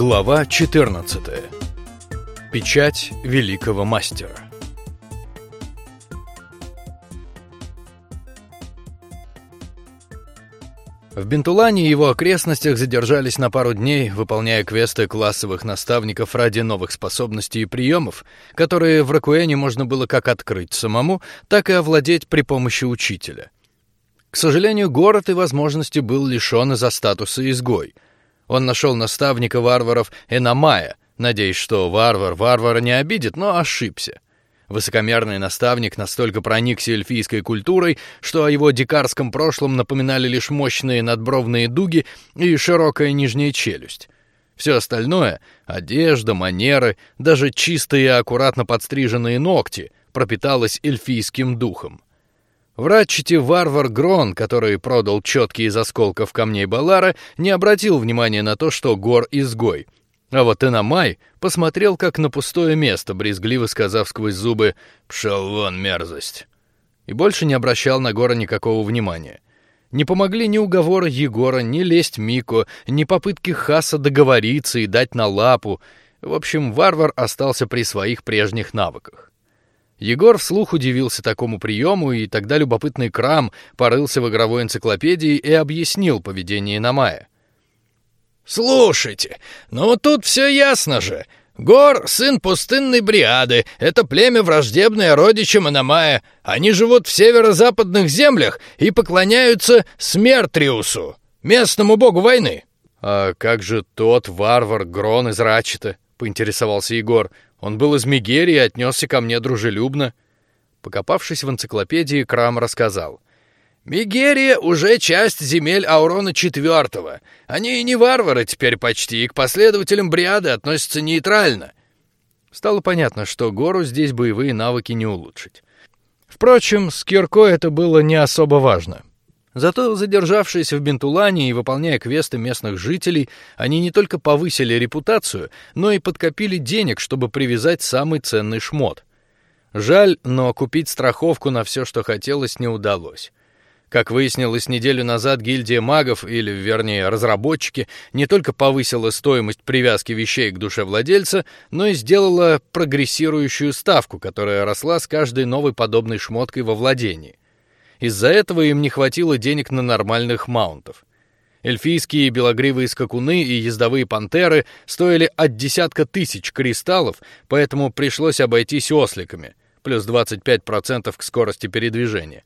Глава 14. Печать великого мастера. В Бентулане и его окрестностях задержались на пару дней, выполняя квесты классовых наставников ради новых способностей и приемов, которые в Ракуэне можно было как открыть самому, так и овладеть при помощи учителя. К сожалению, город и возможности был лишен из-за статуса изгой — он нашел наставника варваров Энамая, надеясь, что варвар варвара не обидит, но ошибся. Высокомерный наставник настолько проникся эльфийской культурой, что о его дикарском прошлом напоминали лишь мощные надбровные дуги и широкая нижняя челюсть. Все остальное — одежда, манеры, даже чистые и аккуратно подстриженные ногти — пропиталось эльфийским духом. В Ратчете варвар Грон, который продал четкие из осколков камней Балара, не обратил внимания на то, что Гор изгой. А вот Инамай посмотрел как на пустое место, брезгливо сказав сквозь зубы «Пшел вон, мерзость!» и больше не обращал на Гора никакого внимания. Не помогли ни уговоры Егора, ни лесть Мико, ни попытки Хаса договориться и дать на лапу. В общем, варвар остался при своих прежних навыках. Егор вслух удивился такому приему, и тогда любопытный Крам порылся в игровой энциклопедии и объяснил поведение Намая. Слушайте, ну тут все ясно же. Гор, сын пустынной Бриады, это племя враждебное родичам Аномая. Они живут в северо-западных землях и поклоняются Смертриусу, местному богу войны. А как же тот варвар Грон из Рачета? Поинтересовался Егор. Он был из Мегерии и отнесся ко мне дружелюбно. Покопавшись в энциклопедии, Крам рассказал. Мегерия уже часть земель Аурона IV. Они и не варвары теперь почти, и к последователям Бриады относятся нейтрально. Стало понятно, что гору здесь боевые навыки не улучшить. Впрочем, с Кирко это было не особо важно. Зато, задержавшись в Бентулане и выполняя квесты местных жителей, они не только повысили репутацию, но и подкопили денег, чтобы привязать самый ценный шмот. Жаль, но купить страховку на все, что хотелось, не удалось. Как выяснилось неделю назад, гильдия магов, или вернее разработчики, не только повысила стоимость привязки вещей к душе владельца, но и сделала прогрессирующую ставку, которая росла с каждой новой подобной шмоткой во владении. Из-за этого им не хватило денег на нормальных маунтов. Эльфийские белогривые скакуны и ездовые пантеры стоили от десятка тысяч кристаллов, поэтому пришлось обойтись осликами, плюс 25% к скорости передвижения.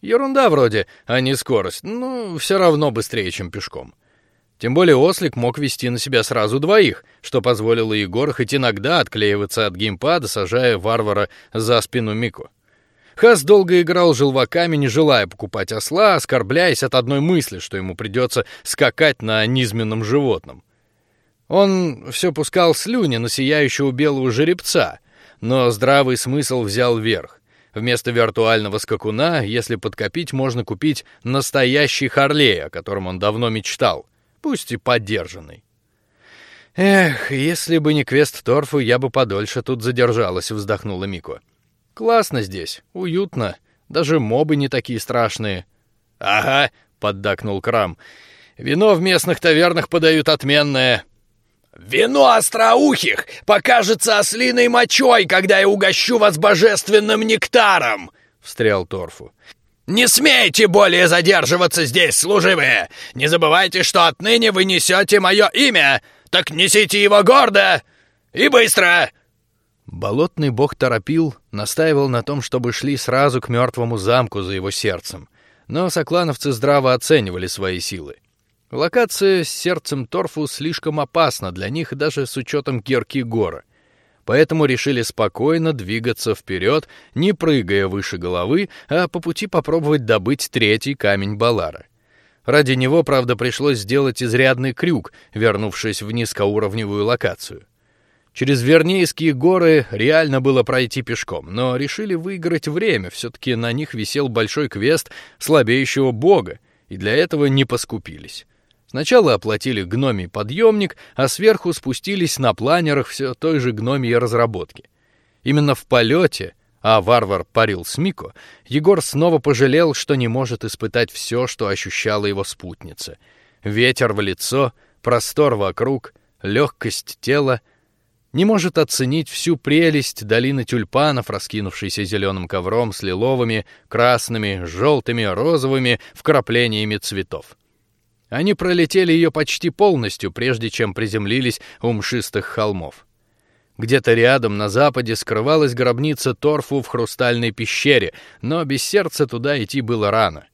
Ерунда вроде, а не скорость, но все равно быстрее, чем пешком. Тем более ослик мог вести на себя сразу двоих, что позволило Егору хоть иногда отклеиваться от геймпада, сажая варвара за спину Мику. Хас долго играл желваками, не желая покупать осла, оскорбляясь от одной мысли, что ему придется скакать на низменном животном. Он все пускал слюни на сияющего белого жеребца, но здравый смысл взял верх. Вместо виртуального скакуна, если подкопить, можно купить настоящий Харлей, о котором он давно мечтал, пусть и поддержанный. Эх, если бы не квест Торфу, я бы подольше тут задержалась, вздохнула Мико. Классно здесь, уютно, даже мобы не такие страшные. Ага, поддакнул Крам. Вино в местных тавернах подают отменное. Вино остроухих покажется ослиной мочой, когда я угощу вас божественным нектаром, встрял Торфу. Не смейте более задерживаться здесь, служивые. Не забывайте, что отныне вы несете мое имя. Так несите его гордо и быстро. Болотный бог торопил, настаивал на том, чтобы шли сразу к мертвому замку за его сердцем, но соклановцы здраво оценивали свои силы. Локация с сердцем Торфу слишком опасна для них даже с учетом кирки гора, поэтому решили спокойно двигаться вперед, не прыгая выше головы, а по пути попробовать добыть третий камень Балара. Ради него, правда, пришлось сделать изрядный крюк, вернувшись в низкоуровневую локацию. Через Вернейские горы реально было пройти пешком, но решили выиграть время. Все-таки на них висел большой квест слабеющего бога, и для этого не поскупились. Сначала оплатили гномий подъемник, а сверху спустились на планерах все той же гномии разработки. Именно в полете, а варвар парил с Мико, Егор снова пожалел, что не может испытать все, что ощущала его спутница: ветер в лицо, простор вокруг, легкость тела, не может оценить всю прелесть долины тюльпанов, раскинувшейся зеленым ковром с лиловыми, красными, желтыми, розовыми вкраплениями цветов. Они пролетели ее почти полностью, прежде чем приземлились у мшистых холмов. Где-то рядом на западе скрывалась гробница Торфу в хрустальной пещере, но без сердца туда идти было рано.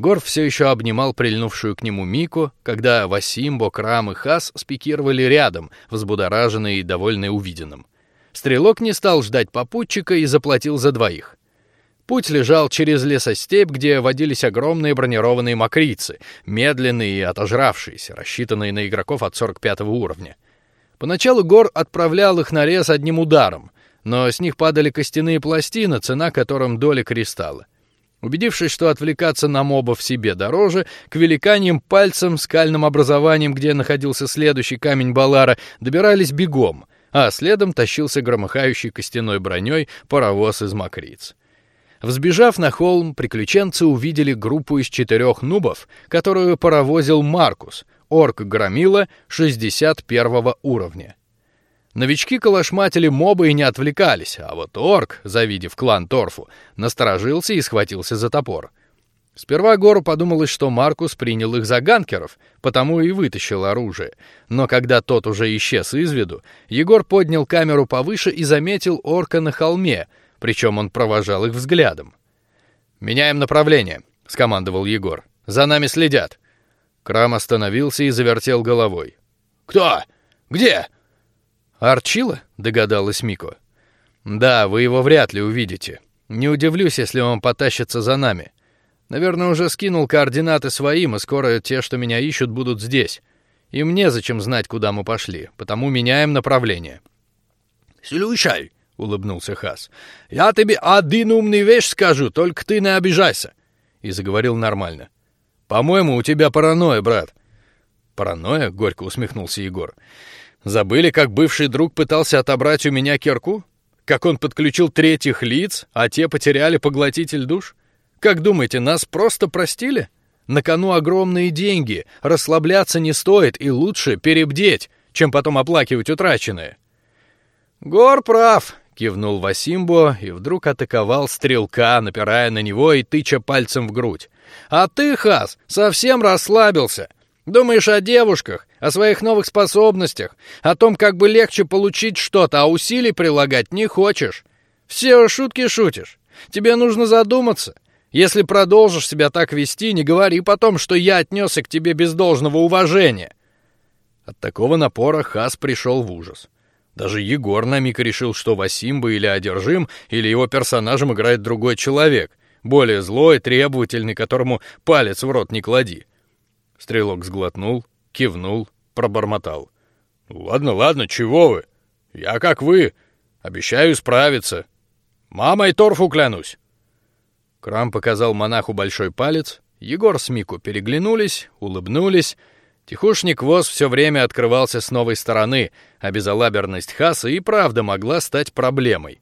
Гор все еще обнимал прильнувшую к нему Мику, когда Васимбо, Крам и Хас спикировали рядом, взбудораженные и довольные увиденным. Стрелок не стал ждать попутчика и заплатил за двоих. Путь лежал через лесостепь, где водились огромные бронированные мокрицы, медленные и отожравшиеся, рассчитанные на игроков от 45 уровня. Поначалу Гор отправлял их на рез одним ударом, но с них падали костяные пластины, цена которым доля кристалла. Убедившись, что отвлекаться на мобов себе дороже, к великаньим пальцам скальным образованием, где находился следующий камень Балара, добирались бегом, а следом тащился громыхающий костяной броней паровоз из мокриц. Взбежав на холм, приключенцы увидели группу из четырех нубов, которую паровозил Маркус, орк громила 61 уровня. Новички колошматили мобы и не отвлекались, а вот орк, завидев клан Торфу, насторожился и схватился за топор. Сперва Гору подумалось, что Маркус принял их за ганкеров, потому и вытащил оружие. Но когда тот уже исчез из виду, Егор поднял камеру повыше и заметил орка на холме, причем он провожал их взглядом. Меняем направление, скомандовал Егор. За нами следят. Крам остановился и завертел головой. Кто? Где? Арчила? догадалась Мико. Да, вы его вряд ли увидите. Не удивлюсь, если он потащится за нами. Наверное, уже скинул координаты своим, и скоро те, что меня ищут, будут здесь. И мне зачем знать, куда мы пошли, потому меняем направление. Слушай, улыбнулся Хас, я тебе один умный вещь скажу, только ты не обижайся. И заговорил нормально. По-моему, у тебя паранойя, брат. Паранойя? Горько усмехнулся Егор. Забыли, как бывший друг пытался отобрать у меня кирку? Как он подключил третьих лиц, а те потеряли поглотитель душ? Как думаете, нас просто простили? На кону огромные деньги, расслабляться не стоит и лучше перебдеть, чем потом оплакивать утраченное. Гор прав, кивнул Васимбо и вдруг атаковал стрелка, напирая на него и тыча пальцем в грудь. А ты, Хас, совсем расслабился. Думаешь о девушках, о своих новых способностях, о том, как бы легче получить что-то, а усилий прилагать не хочешь. Все шутки шутишь. Тебе нужно задуматься. Если продолжишь себя так вести, не говори потом, что я отнесся к тебе без должного уважения. От такого напора Хас пришел в ужас. Даже Егор на миг решил, что Васимба или одержим, или его персонажем играет другой человек, более злой, требовательный, которому палец в рот не клади. Стрелок сглотнул, кивнул, пробормотал: "Ладно, ладно, чего вы? Я как вы, обещаю справиться. Мамой торфу клянусь". Крам показал монаху большой палец. Егор с Мику переглянулись, улыбнулись. Тихушник Воз все время открывался с новой стороны, а безалаберность Хаса и правда могла стать проблемой.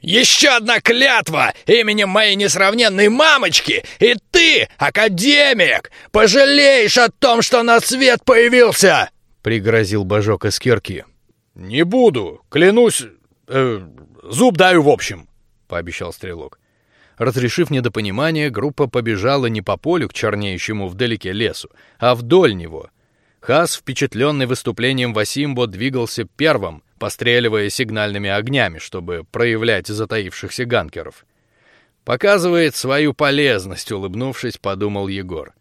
Еще одна клятва именем моей несравненной мамочки, и ты, академик, пожалеешь о том, что на свет появился!» — пригрозил божок из кирки. «Не буду, клянусь, э, зуб даю в общем», — пообещал стрелок. Разрешив недопонимание, группа побежала не по полю к чернеющему вдалеке лесу, а вдоль него. Хас, впечатленный выступлением Васимбо, двигался первым, постреливая сигнальными огнями, чтобы проявлять затаившихся ганкеров. Показывает свою полезность, улыбнувшись, подумал Егор.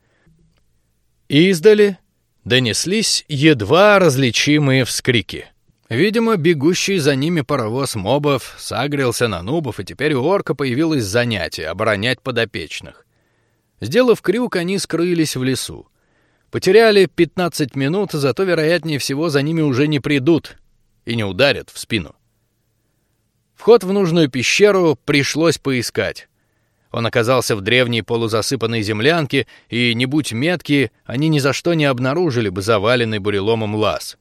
Издали донеслись едва различимые вскрики. Видимо, бегущий за ними паровоз мобов сагрился на нубов, и теперь у орка появилось занятие оборонять подопечных. Сделав крюк, они скрылись в лесу. Потеряли 15 минут, зато вероятнее всего за ними уже не придут, и не ударят в спину. Вход в нужную пещеру пришлось поискать. Он оказался в древней полузасыпанной землянке, и не будь метки, они ни за что не обнаружили бы заваленный буреломом лаз.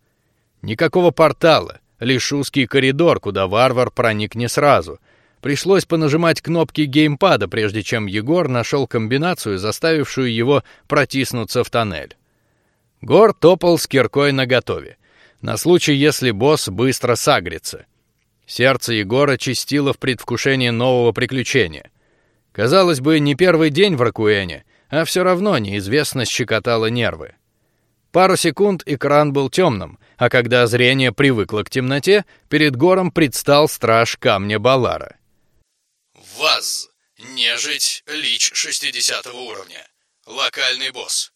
Никакого портала, лишь узкий коридор, куда варвар проник не сразу. Пришлось понажимать кнопки геймпада, прежде чем Егор нашел комбинацию, заставившую его протиснуться в тоннель. Гор топал с киркой наготове, на случай, если босс быстро сагрится. Сердце Егора чистило в предвкушении нового приключения. Казалось бы, не первый день в Ракуэне, а все равно неизвестность щекотала нервы. Пару секунд экран был темным, а когда зрение привыкло к темноте, перед гором предстал страж камня Балара. Ваз, нежить, лич 60 уровня, локальный босс.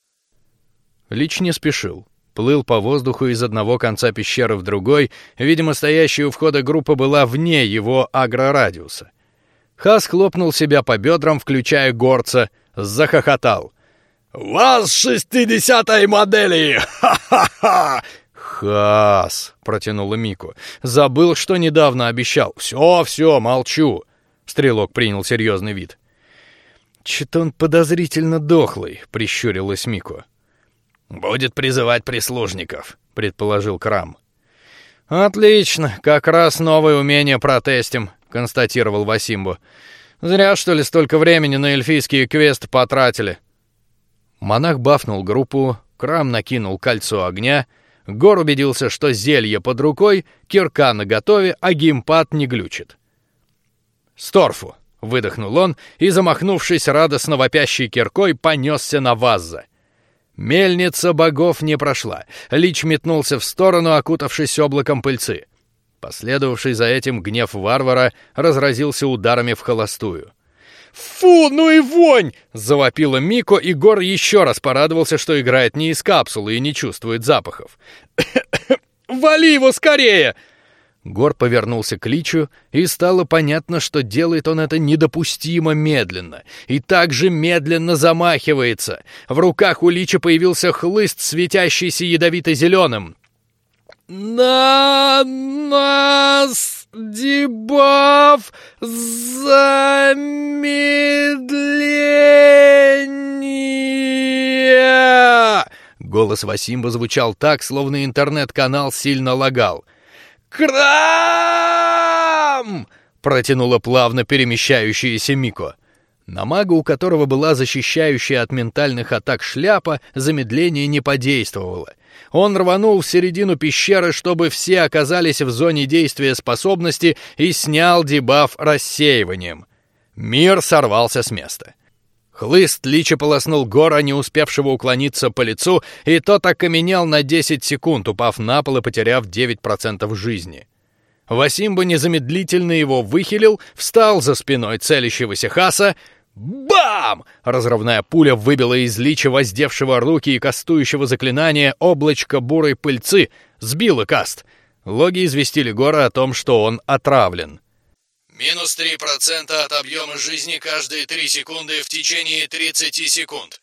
Лич не спешил, плыл по воздуху из одного конца пещеры в другой. Видимо, стоящая у входа группа была вне его агрорадиуса. Хас хлопнул себя по бедрам, включая горца, захохотал. «Вас шестидесятой модели! Ха-ха-ха!» «Хас!» — протянула Мику. «Забыл, что недавно обещал. Все, все, молчу!» Стрелок принял серьезный вид. «Че-то он подозрительно дохлый», — прищурилась Мику. «Будет призывать прислужников», — предположил Крам. «Отлично, как раз новое умение протестим», — констатировал Васимбу. «Зря, что ли, столько времени на эльфийские квесты потратили». Монах бафнул группу, Крам накинул кольцо огня, Гор убедился, что зелье под рукой, кирка наготове, а геймпад не глючит. «Сторфу!» — выдохнул он и, замахнувшись радостно вопящей киркой, понесся на Вазза. Мельница богов не прошла. Лич метнулся в сторону, окутавшись облаком пыльцы. Последовавший за этим гнев варвара разразился ударами в холостую. «Фу, ну и вонь!» — завопила Мико, и Гор еще раз порадовался, что играет не из капсулы и не чувствует запахов. «Вали его скорее!» Гор повернулся к Личу, и стало понятно, что делает он это недопустимо медленно, и также медленно замахивается. В руках у Лича появился хлыст, светящийся ядовито-зеленым. «На нас дебаф замедления!» Голос Васимба звучал так, словно интернет-канал сильно лагал. «Крам!» — протянула плавно перемещающаяся Мико. На мага, у которого была защищающая от ментальных атак шляпа, замедление не подействовало. Он рванул в середину пещеры, чтобы все оказались в зоне действия способности, и снял дебаф рассеиванием. Мир сорвался с места. Хлыст лича полоснул Гора, не успевшего уклониться по лицу, и тот окаменел на 10 секунд, упав на пол и потеряв 9% жизни. Васимба незамедлительно его выхилил, встал за спиной целящегося Хаса. Бам! Разрывная пуля выбила из лича воздевшего руки и кастующего заклинания облачко бурой пыльцы, сбила каст. Логи известили Гора о том, что он отравлен. Минус 3% от объема жизни каждые 3 секунды в течение 30 секунд.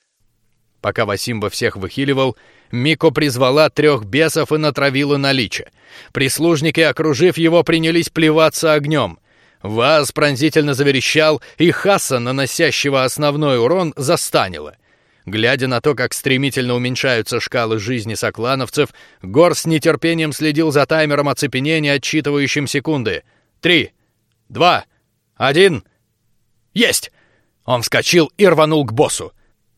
Пока Васимба всех выхиливал, Мико призвала трех бесов и натравила на. Прислужники, окружив его, принялись плеваться огнем. Ваз пронзительно заверещал, и Хаса, наносящего основной урон, застанило. Глядя на то, как стремительно уменьшаются шкалы жизни соклановцев, Гор с нетерпением следил за таймером оцепенения, отсчитывающим секунды. Три, два, один. Есть! Он вскочил и рванул к боссу.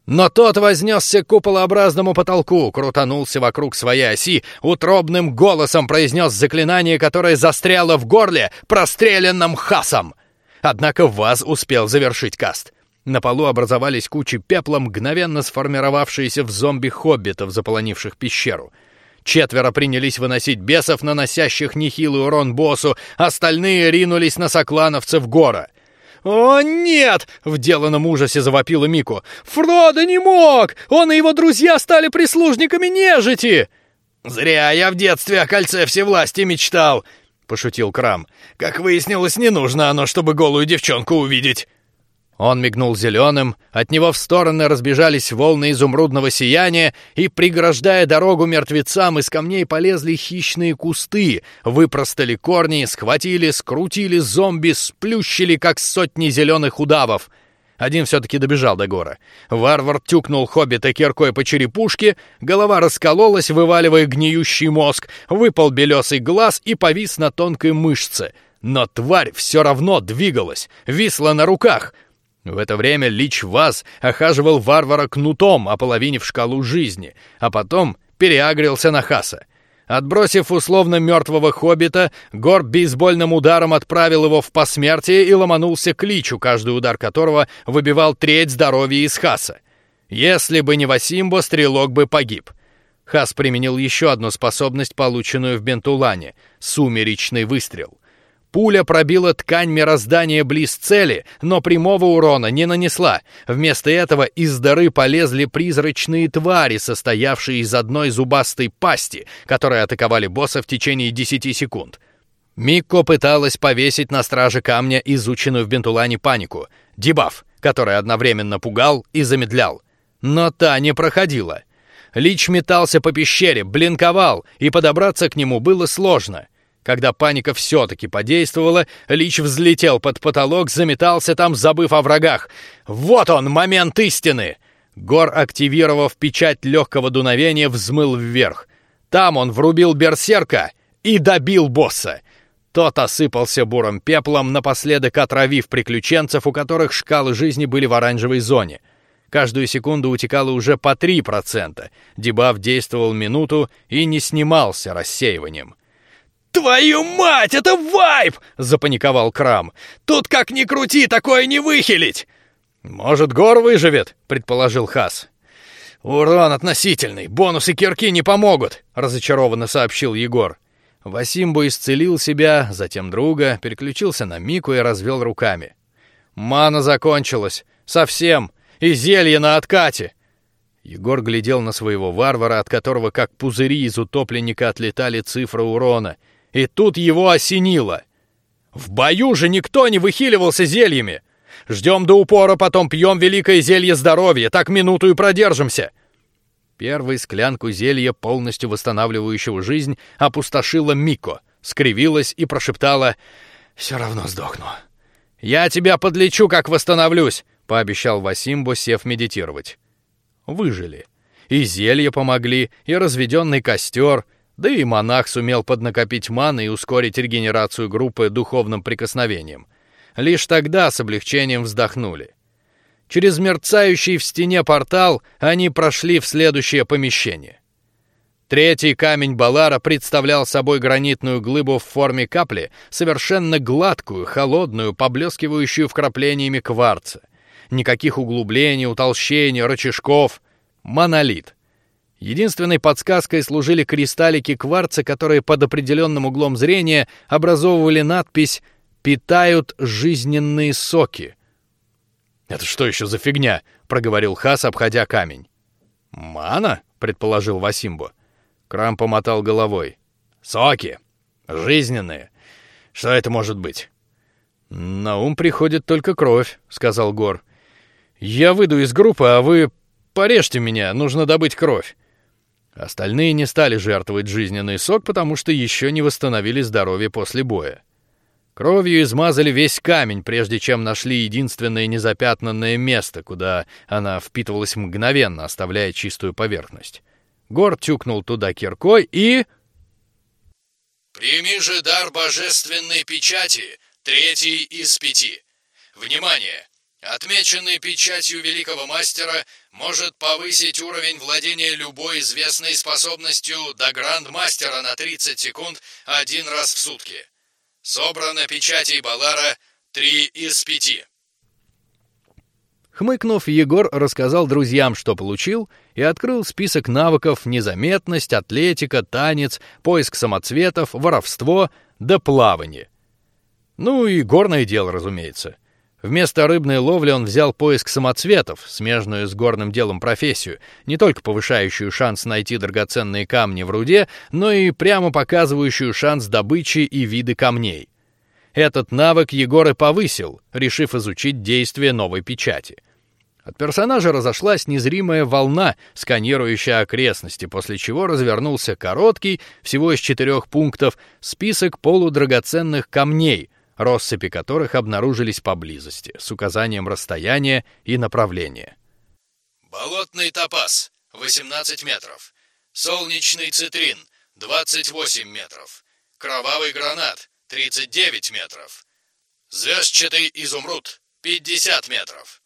Но тот вознесся к куполообразному потолку, крутанулся вокруг своей оси, утробным голосом произнес заклинание, которое застряло в горле простреленным хасом. Однако Ваз успел завершить каст. На полу образовались кучи пепла, мгновенно сформировавшиеся в зомби-хоббитов, заполонивших пещеру. Четверо принялись выносить бесов, наносящих нехилый урон боссу, остальные ринулись на соклановцев гора. «О, нет!» — в деланном ужасе завопила Мику. «Фродо не мог! Он и его друзья стали прислужниками нежити!» «Зря я в детстве о кольце всевласти мечтал!» — пошутил Крам. «Как выяснилось, не нужно оно, чтобы голую девчонку увидеть!» Он мигнул зеленым, от него в стороны разбежались волны изумрудного сияния, и, преграждая дорогу мертвецам, из камней полезли хищные кусты, выпростали корни, схватили, скрутили зомби, сплющили, как сотни зеленых удавов. Один все-таки добежал до гора. Варвар тюкнул хоббита киркой по черепушке, голова раскололась, вываливая гниющий мозг, выпал белесый глаз и повис на тонкой мышце. Но тварь все равно двигалась, висла на руках — в это время Лич Ваз охаживал варвара кнутом, ополовинив шкалу жизни, а потом переагрился на Хаса. Отбросив условно мертвого хоббита, Гор бейсбольным ударом отправил его в посмертие и ломанулся к личу, каждый удар которого выбивал треть здоровья из Хаса. Если бы не Васимбо, стрелок бы погиб. Хас применил еще одну способность, полученную в Бентулане — сумеречный выстрел. Пуля пробила ткань мироздания близ цели, но прямого урона не нанесла. Вместо этого из дыры полезли призрачные твари, состоявшие из одной зубастой пасти, которые атаковали босса в течение 10 секунд. Микко пыталась повесить на страже камня изученную в Бентулане панику, дебаф, который одновременно пугал и замедлял. Но та не проходила. Лич метался по пещере, блинковал, и подобраться к нему было сложно. Когда паника все-таки подействовала, Лич взлетел под потолок, заметался там, забыв о врагах. Вот он, момент истины! Гор, активировав печать легкого дуновения, взмыл вверх. Там он врубил берсерка и добил босса. Тот осыпался бурым пеплом, напоследок отравив приключенцев, у которых шкалы жизни были в оранжевой зоне. Каждую секунду утекало уже по 3%. Дебаф действовал минуту и не снимался рассеиванием. «Твою мать, это вайп!» — запаниковал Крам. «Тут как ни крути, такое не выхилить!» «Может, Гор выживет?» — предположил Хас. «Урон относительный, бонусы кирки не помогут», — разочарованно сообщил Егор. Васимбо исцелил себя, затем друга, переключился на Мику и развел руками. «Мана закончилась. Совсем. И зелье на откате!» Егор глядел на своего варвара, от которого как пузыри из утопленника отлетали цифры урона — и тут его осенило. В бою же никто не выхиливался зельями. Ждем до упора, потом пьем великое зелье здоровья, так минуту и продержимся. Первый склянку зелья, полностью восстанавливающего жизнь, опустошила Мико, скривилась и прошептала «Все равно сдохну». «Я тебя подлечу, как восстановлюсь», — пообещал Васимбо, сев медитировать. Выжили. И зелья помогли, и разведенный костер — да и монах сумел поднакопить маны и ускорить регенерацию группы духовным прикосновением. Лишь тогда с облегчением вздохнули. Через мерцающий в стене портал они прошли в следующее помещение. Третий камень Балара представлял собой гранитную глыбу в форме капли, совершенно гладкую, холодную, поблескивающую вкраплениями кварца. Никаких углублений, утолщений, рычажков. Монолит — Единственной подсказкой служили кристаллики кварца, которые под определенным углом зрения образовывали надпись «Питают жизненные соки». «Это что еще за фигня?» — проговорил Хас, обходя камень. «Мана?» — предположил Васимбо. Крам помотал головой. «Соки! Жизненные! Что это может быть?» «На ум приходит только кровь», — сказал Гор. «Я выйду из группы, а вы порежьте меня, нужно добыть кровь». Остальные не стали жертвовать жизненный сок, потому что еще не восстановили здоровье после боя. Кровью измазали весь камень, прежде чем нашли единственное незапятнанное место, куда она впитывалась мгновенно, оставляя чистую поверхность. Гор тюкнул туда киркой и... «Прими же дар божественной печати, третий из пяти. Внимание! Отмеченный печатью великого мастера может повысить уровень владения любой известной способностью до гранд-мастера на 30 секунд один раз в сутки. Собрано печатей Балара 3 из 5. Хмыкнув, Егор рассказал друзьям, что получил, и открыл список навыков незаметность, атлетика, танец, поиск самоцветов, воровство да плавание. Ну и горное дело, разумеется. Вместо рыбной ловли он взял поиск самоцветов, смежную с горным делом профессию, не только повышающую шанс найти драгоценные камни в руде, но и прямо показывающую шанс добычи и виды камней. Этот навык Егор и повысил, решив изучить действие новой печати. От персонажа разошлась незримая волна, сканирующая окрестности, после чего развернулся короткий, всего из четырех пунктов, список полудрагоценных камней, россыпи которых обнаружились поблизости, с указанием расстояния и направления. Болотный топаз — 18 метров. Солнечный цитрин — 28 метров. Кровавый гранат — 39 метров. Звездчатый изумруд — 50 метров.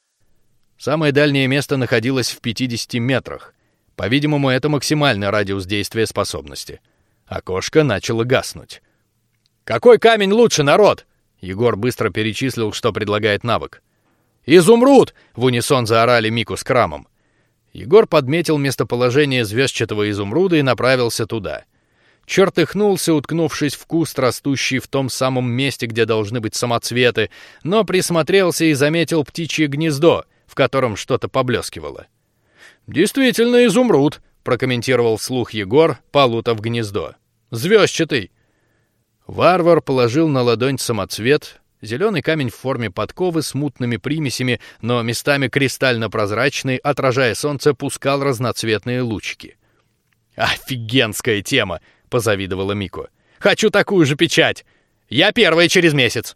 Самое дальнее место находилось в 50 метрах. По-видимому, это максимальный радиус действия способности. Окошко начало гаснуть. Какой камень лучше, народ? Егор быстро перечислил, что предлагает навык. Изумруд! В унисон заорали Мику с Крамом. Егор подметил местоположение звездчатого изумруда и направился туда. Чертыхнулся, уткнувшись в куст, растущий в том самом месте, где должны быть самоцветы, но присмотрелся и заметил птичье гнездо, в котором что-то поблескивало. Действительно изумруд, прокомментировал вслух Егор, полутав гнездо. Звездчатый. Варвар положил на ладонь самоцвет, зеленый камень в форме подковы с мутными примесями, но местами кристально-прозрачный, отражая солнце, пускал разноцветные лучики. Офигенская тема, позавидовала Мико. Хочу такую же печать. Я первая через месяц.